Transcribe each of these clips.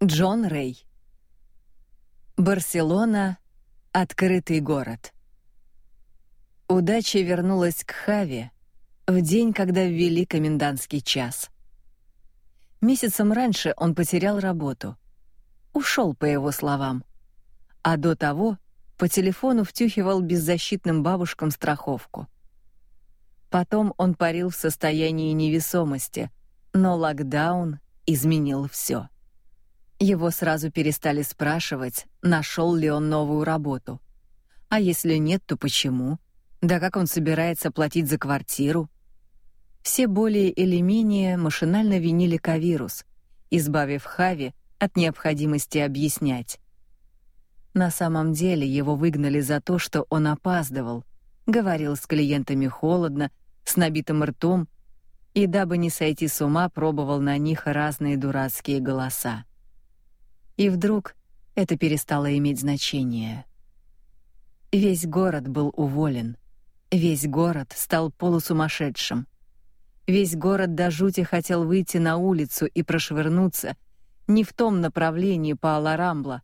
Джон Рэй. Барселона открытый город. Удача вернулась к Хаве в день, когда ввели комендантский час. Месяцем раньше он потерял работу. Ушел, по его словам. А до того по телефону втюхивал беззащитным бабушкам страховку. Потом он парил в состоянии невесомости, но локдаун изменил все. Его сразу перестали спрашивать, нашел ли он новую работу. А если нет, то почему? Да как он собирается платить за квартиру? Все более или менее машинально винили Кавирус, избавив Хави от необходимости объяснять. На самом деле его выгнали за то, что он опаздывал, говорил с клиентами холодно, с набитым ртом, и дабы не сойти с ума, пробовал на них разные дурацкие голоса. И вдруг это перестало иметь значение. Весь город был уволен. Весь город стал полусумасшедшим. Весь город до жути хотел выйти на улицу и прошвырнуться не в том направлении по Аларамбла,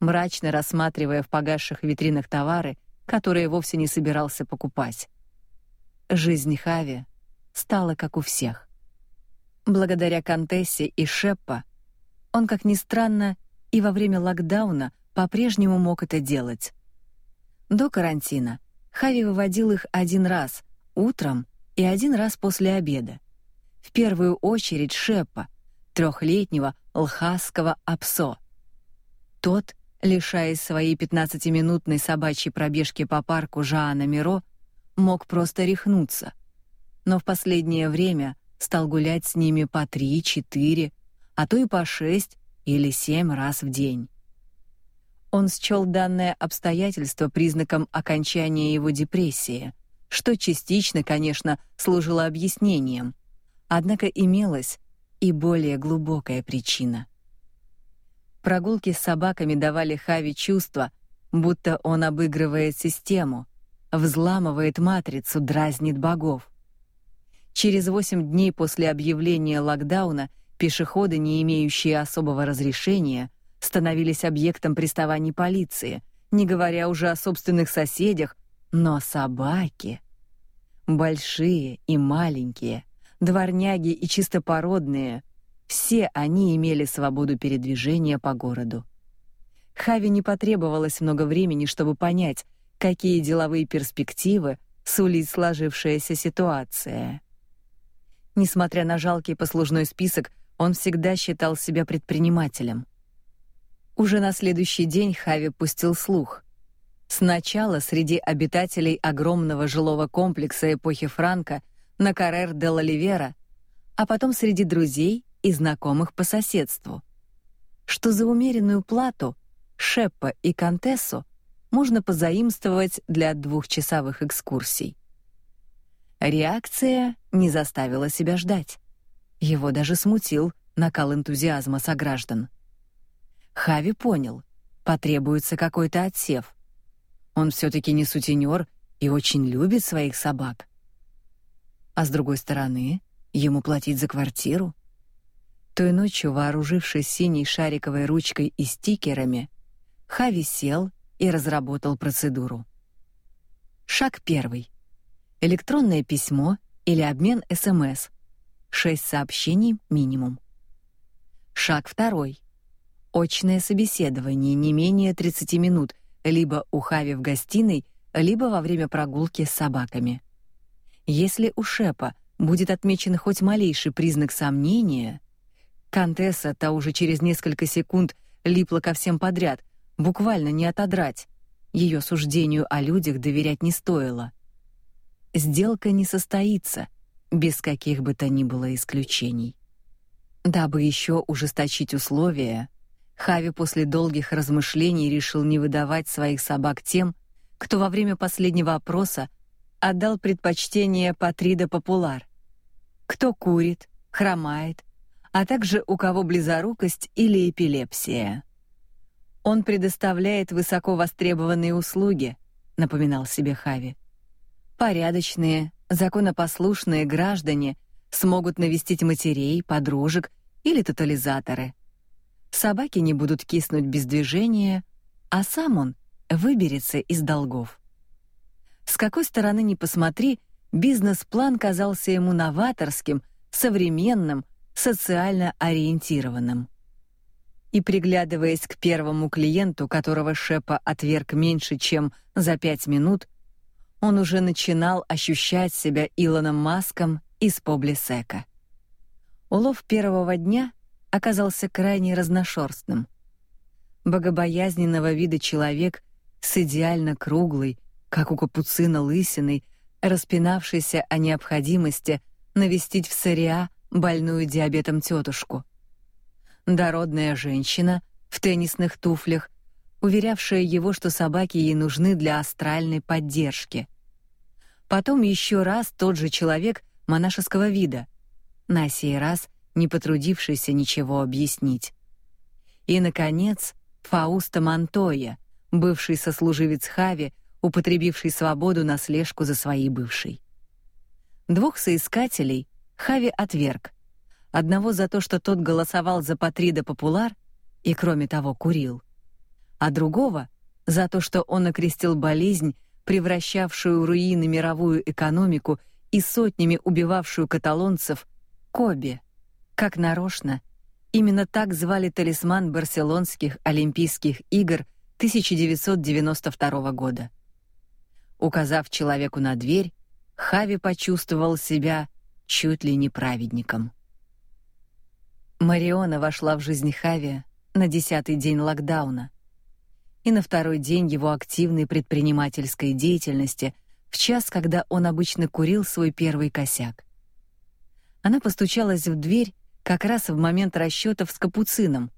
мрачно рассматривая в погасших витринах товары, которые вовсе не собирался покупать. Жизнь Хави стала как у всех. Благодаря Контессе и Шеппа он, как ни странно, и во время локдауна по-прежнему мог это делать. До карантина Хави выводил их один раз утром и один раз после обеда. В первую очередь Шеппа, трехлетнего лхасского апсо. Тот, лишаясь своей пятнадцатиминутной собачьей пробежки по парку Жаана Миро, мог просто рехнуться. Но в последнее время стал гулять с ними по три, четыре, а то и по шесть или семь раз в день. Он счел данное обстоятельство признаком окончания его депрессии, что частично, конечно, служило объяснением. Однако имелась и более глубокая причина. Прогулки с собаками давали Хави чувство, будто он обыгрывает систему, взламывает матрицу, дразнит богов. Через восемь дней после объявления локдауна пешеходы, не имеющие особого разрешения, становились объектом приставаний полиции, не говоря уже о собственных соседях, но собаки большие и маленькие, дворняги и чистопородные, все они имели свободу передвижения по городу. Хави не потребовалось много времени, чтобы понять, какие деловые перспективы сулит сложившаяся ситуация. Несмотря на жалкий послужной список, он всегда считал себя предпринимателем. Уже на следующий день Хави пустил слух. Сначала среди обитателей огромного жилого комплекса эпохи Франка на Каррер де Ливера, а потом среди друзей и знакомых по соседству. Что за умеренную плату Шеппа и Контессу можно позаимствовать для двухчасовых экскурсий. Реакция не заставила себя ждать. Его даже смутил накал энтузиазма сограждан. Хави понял, потребуется какой-то отсев. Он все таки не сутенер и очень любит своих собак. А с другой стороны, ему платить за квартиру. Той ночью, вооружившись синей шариковой ручкой и стикерами, Хави сел и разработал процедуру. Шаг первый. Электронное письмо или обмен СМС. Шесть сообщений минимум. Шаг второй. Очное собеседование не менее 30 минут либо у Хави в гостиной, либо во время прогулки с собаками. Если у Шепа будет отмечен хоть малейший признак сомнения, Контесса та уже через несколько секунд липла ко всем подряд, буквально не отодрать. Ее суждению о людях доверять не стоило. Сделка не состоится без каких бы то ни было исключений. Дабы еще ужесточить условия, Хави после долгих размышлений решил не выдавать своих собак тем, кто во время последнего опроса отдал предпочтение Патрида Популяр. Кто курит, хромает, а также у кого близорукость или эпилепсия. Он предоставляет высоко востребованные услуги, напоминал себе Хави. Порядочные, законопослушные граждане смогут навестить матерей, подружек или тотализаторы. Собаки не будут киснуть без движения, а сам он выберется из долгов. С какой стороны ни посмотри, бизнес-план казался ему новаторским, современным, социально ориентированным. И приглядываясь к первому клиенту, которого Шепа отверг меньше, чем за пять минут, он уже начинал ощущать себя Илоном Маском из Поблисека. Улов первого дня оказался крайне разношерстным. Богобоязненного вида человек с идеально круглой, как у капуцина лысиной, распинавшийся о необходимости навестить в Сариа больную диабетом тетушку. Дородная женщина в теннисных туфлях, уверявшая его, что собаки ей нужны для астральной поддержки. Потом еще раз тот же человек монашеского вида, на сей раз не потрудившийся ничего объяснить. И наконец, Фауста Монтоя, бывший сослуживец Хави, употребивший свободу на слежку за своей бывшей. Двух соискателей Хави отверг. Одного за то, что тот голосовал за Патрида Популар и кроме того курил, а другого за то, что он окрестил болезнь, превращавшую в руины мировую экономику и сотнями убивавшую каталонцев, Коби. Как нарочно, именно так звали талисман барселонских Олимпийских игр 1992 года. Указав человеку на дверь, Хави почувствовал себя чуть ли не праведником. Мариона вошла в жизнь Хави на десятый день локдауна. И на второй день его активной предпринимательской деятельности, в час, когда он обычно курил свой первый косяк. Она постучалась в дверь как раз в момент расчетов с капуцином,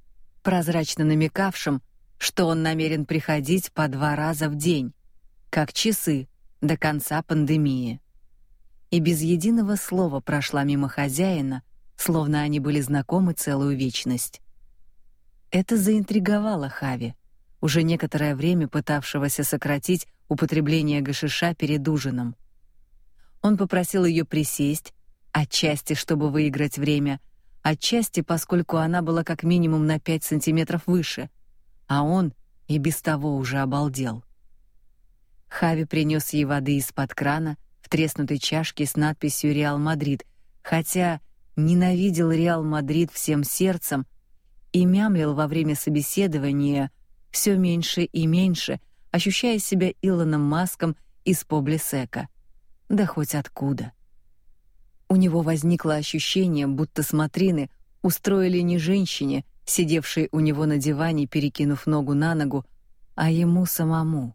прозрачно намекавшим, что он намерен приходить по два раза в день, как часы до конца пандемии. И без единого слова прошла мимо хозяина, словно они были знакомы целую вечность. Это заинтриговало Хави, уже некоторое время пытавшегося сократить употребление гашиша перед ужином. Он попросил ее присесть, отчасти чтобы выиграть время, отчасти поскольку она была как минимум на 5 сантиметров выше, а он и без того уже обалдел. Хави принес ей воды из-под крана в треснутой чашке с надписью Реал Мадрид, хотя ненавидел Реал Мадрид всем сердцем и мямлил во время собеседования все меньше и меньше, ощущая себя Илоном Маском из Побле-Сека. Да хоть откуда. У него возникло ощущение, будто смотрины устроили не женщине, сидевшей у него на диване, перекинув ногу на ногу, а ему самому.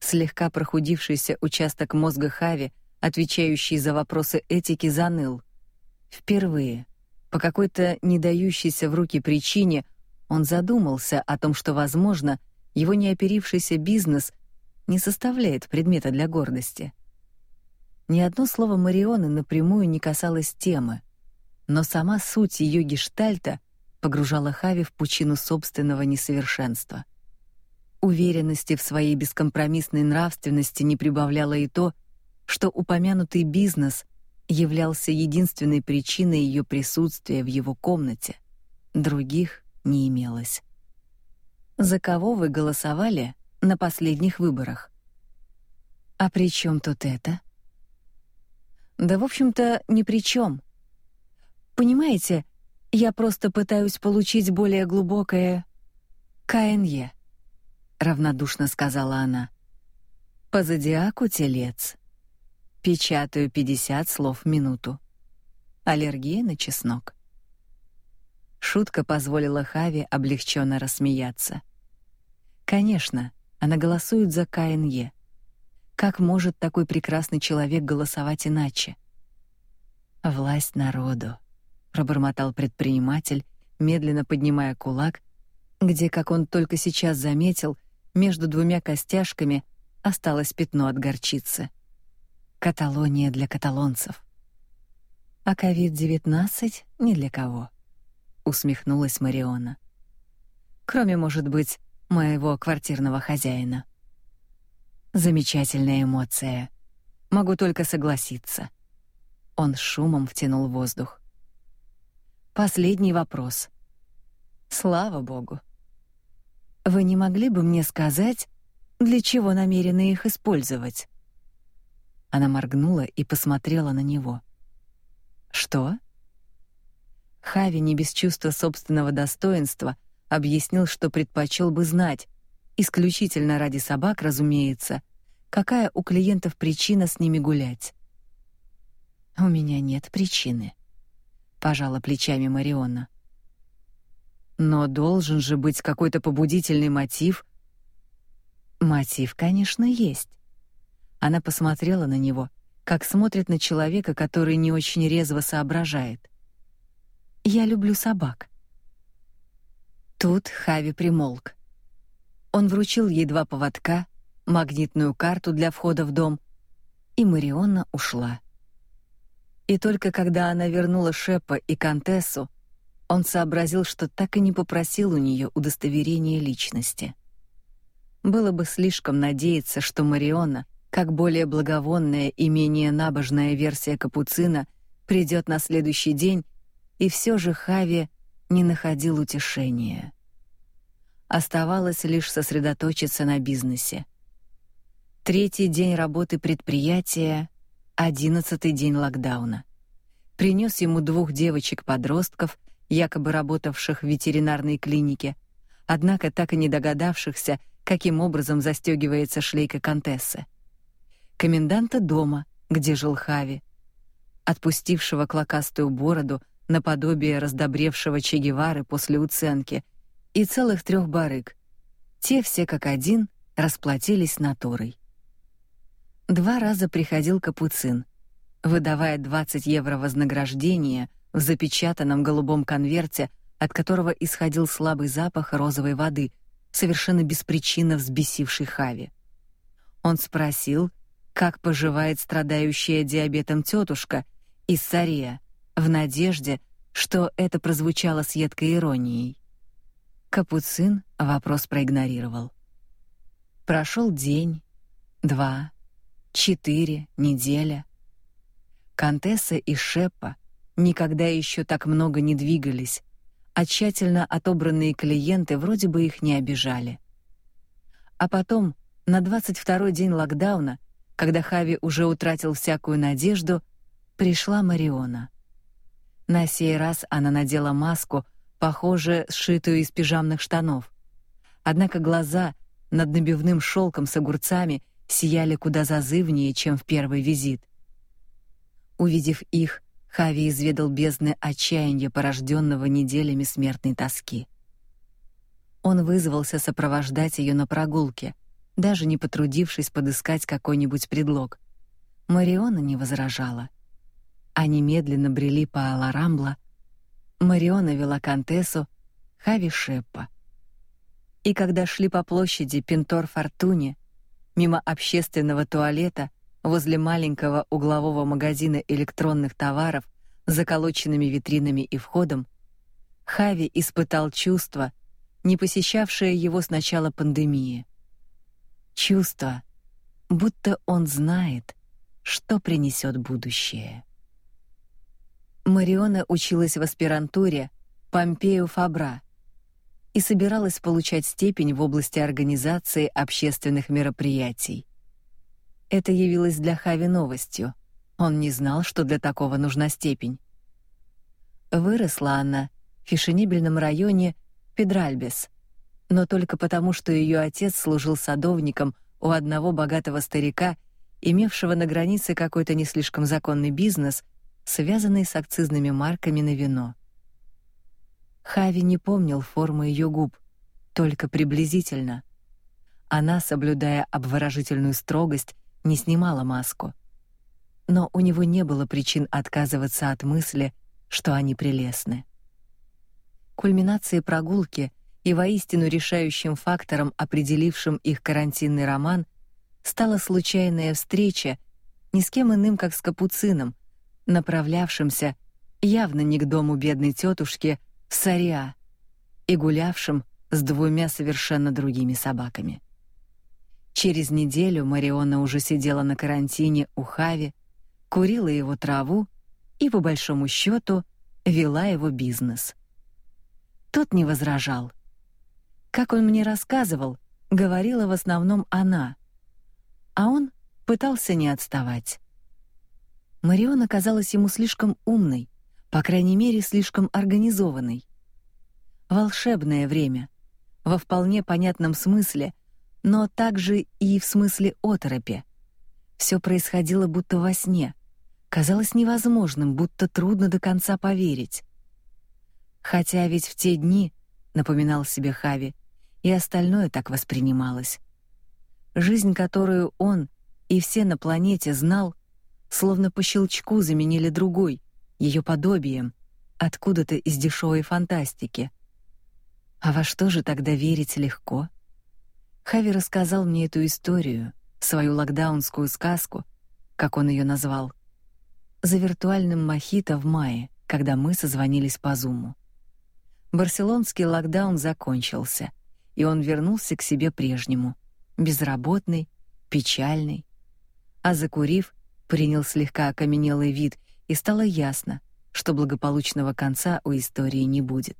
Слегка прохудившийся участок мозга Хави, отвечающий за вопросы этики, заныл. Впервые, по какой-то не дающейся в руки причине, он задумался о том, что, возможно, его неоперившийся бизнес не составляет предмета для гордости. Ни одно слово Марионы напрямую не касалось темы, но сама суть ее гештальта погружала Хави в пучину собственного несовершенства. Уверенности в своей бескомпромиссной нравственности не прибавляло и то, что упомянутый бизнес являлся единственной причиной ее присутствия в его комнате. Других не имелось. За кого вы голосовали на последних выборах? А при чем тут это? Да, в общем-то, ни при чем. Понимаете, я просто пытаюсь получить более глубокое КНЕ равнодушно сказала она. По зодиаку телец. Печатаю 50 слов в минуту. Аллергия на чеснок. Шутка позволила Хави облегченно рассмеяться. Конечно, она голосует за КНЕ. Как может такой прекрасный человек голосовать иначе? Власть народу, пробормотал предприниматель, медленно поднимая кулак, где, как он только сейчас заметил, между двумя костяшками осталось пятно от горчицы. Каталония для каталонцев. А ковид-19 ни для кого, усмехнулась Мариона. Кроме, может быть, моего квартирного хозяина. Замечательная эмоция. Могу только согласиться. Он шумом втянул воздух. Последний вопрос. Слава богу. Вы не могли бы мне сказать, для чего намерены их использовать? Она моргнула и посмотрела на него. Что? Хави не без чувства собственного достоинства объяснил, что предпочел бы знать, исключительно ради собак, разумеется, какая у клиентов причина с ними гулять. У меня нет причины, пожала плечами Мариона. Но должен же быть какой-то побудительный мотив. Мотив, конечно, есть. Она посмотрела на него, как смотрит на человека, который не очень резво соображает. Я люблю собак. Тут Хави примолк. Он вручил ей два поводка, магнитную карту для входа в дом, и Мариона ушла. И только когда она вернула Шепа и Контессу, он сообразил, что так и не попросил у нее удостоверения личности. Было бы слишком надеяться, что Мариона, как более благовонная и менее набожная версия капуцина, придет на следующий день, и все же Хави не находил утешения. Оставалось лишь сосредоточиться на бизнесе. Третий день работы предприятия, одиннадцатый день локдауна. Принес ему двух девочек-подростков — якобы работавших в ветеринарной клинике, однако так и не догадавшихся, каким образом застегивается шлейка контессы. Коменданта дома, где жил Хави, отпустившего клокастую бороду наподобие раздобревшего Че Гевары после уценки, и целых трех барыг. Те все как один расплатились натурой. Два раза приходил капуцин, выдавая 20 евро вознаграждения — в запечатанном голубом конверте, от которого исходил слабый запах розовой воды, совершенно беспричинно взбесивший Хави. Он спросил, как поживает страдающая диабетом тетушка из Сария, в надежде, что это прозвучало с едкой иронией. Капуцин вопрос проигнорировал. Прошел день, два, четыре, неделя. Контесса и Шеппа Никогда еще так много не двигались, а тщательно отобранные клиенты вроде бы их не обижали. А потом, на 22-й день локдауна, когда Хави уже утратил всякую надежду, пришла Мариона. На сей раз она надела маску, похоже, сшитую из пижамных штанов. Однако глаза над набивным шелком с огурцами сияли куда зазывнее, чем в первый визит. Увидев их, Хави изведал бездны отчаяния, порожденного неделями смертной тоски. Он вызвался сопровождать ее на прогулке, даже не потрудившись подыскать какой-нибудь предлог. Мариона не возражала. Они медленно брели по Аларамбла. Мариона вела Контессу, Хави Шеппа. И когда шли по площади Пинтор Фортуне, мимо общественного туалета, возле маленького углового магазина электронных товаров с заколоченными витринами и входом, Хави испытал чувство, не посещавшее его с начала пандемии. Чувство, будто он знает, что принесет будущее. Мариона училась в аспирантуре Помпею Фабра и собиралась получать степень в области организации общественных мероприятий. Это явилось для Хави новостью. Он не знал, что для такого нужна степень. Выросла она в фешенебельном районе Педральбес, но только потому, что ее отец служил садовником у одного богатого старика, имевшего на границе какой-то не слишком законный бизнес, связанный с акцизными марками на вино. Хави не помнил формы ее губ, только приблизительно. Она, соблюдая обворожительную строгость, не снимала маску. Но у него не было причин отказываться от мысли, что они прелестны. Кульминацией прогулки и воистину решающим фактором, определившим их карантинный роман, стала случайная встреча ни с кем иным, как с капуцином, направлявшимся явно не к дому бедной тетушки Сариа и гулявшим с двумя совершенно другими собаками. Через неделю Мариона уже сидела на карантине у Хави, курила его траву и по большому счету вела его бизнес. Тот не возражал. Как он мне рассказывал, говорила в основном она, а он пытался не отставать. Марион оказалась ему слишком умной, по крайней мере, слишком организованной. Волшебное время, во вполне понятном смысле, но также и в смысле оторопи. Все происходило будто во сне. Казалось невозможным, будто трудно до конца поверить. Хотя ведь в те дни, напоминал себе Хави, и остальное так воспринималось. Жизнь, которую он и все на планете знал, словно по щелчку заменили другой, ее подобием, откуда-то из дешевой фантастики. А во что же тогда верить легко? Хави рассказал мне эту историю, свою локдаунскую сказку, как он ее назвал, за виртуальным мохито в мае, когда мы созвонились по Зуму. Барселонский локдаун закончился, и он вернулся к себе прежнему, безработный, печальный. А закурив, принял слегка окаменелый вид, и стало ясно, что благополучного конца у истории не будет.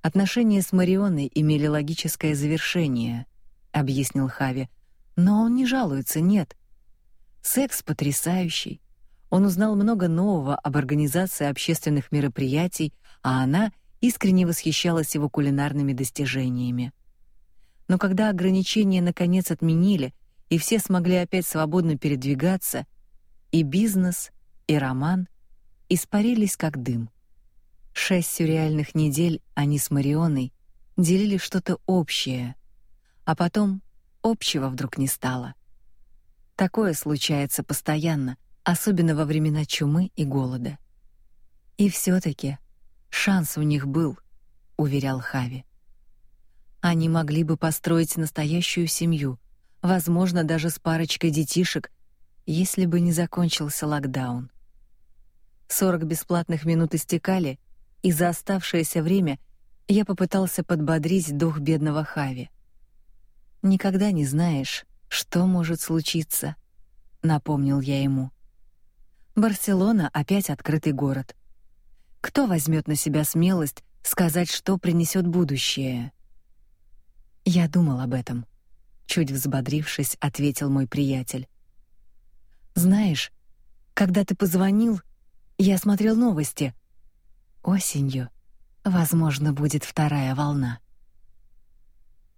Отношения с Марионой имели логическое завершение, объяснил Хави, но он не жалуется, нет. Секс потрясающий. Он узнал много нового об организации общественных мероприятий, а она искренне восхищалась его кулинарными достижениями. Но когда ограничения наконец отменили, и все смогли опять свободно передвигаться, и бизнес, и роман испарились как дым. Шесть сюрреальных недель они с Марионой делили что-то общее, а потом общего вдруг не стало. Такое случается постоянно, особенно во времена чумы и голода. И все таки шанс у них был, уверял Хави. Они могли бы построить настоящую семью, возможно, даже с парочкой детишек, если бы не закончился локдаун. 40 бесплатных минут истекали, и за оставшееся время я попытался подбодрить дух бедного Хави. Никогда не знаешь, что может случиться, напомнил я ему. Барселона опять открытый город. Кто возьмет на себя смелость сказать, что принесет будущее? Я думал об этом, чуть взбодрившись, ответил мой приятель. Знаешь, когда ты позвонил, я смотрел новости. Осенью, возможно, будет вторая волна.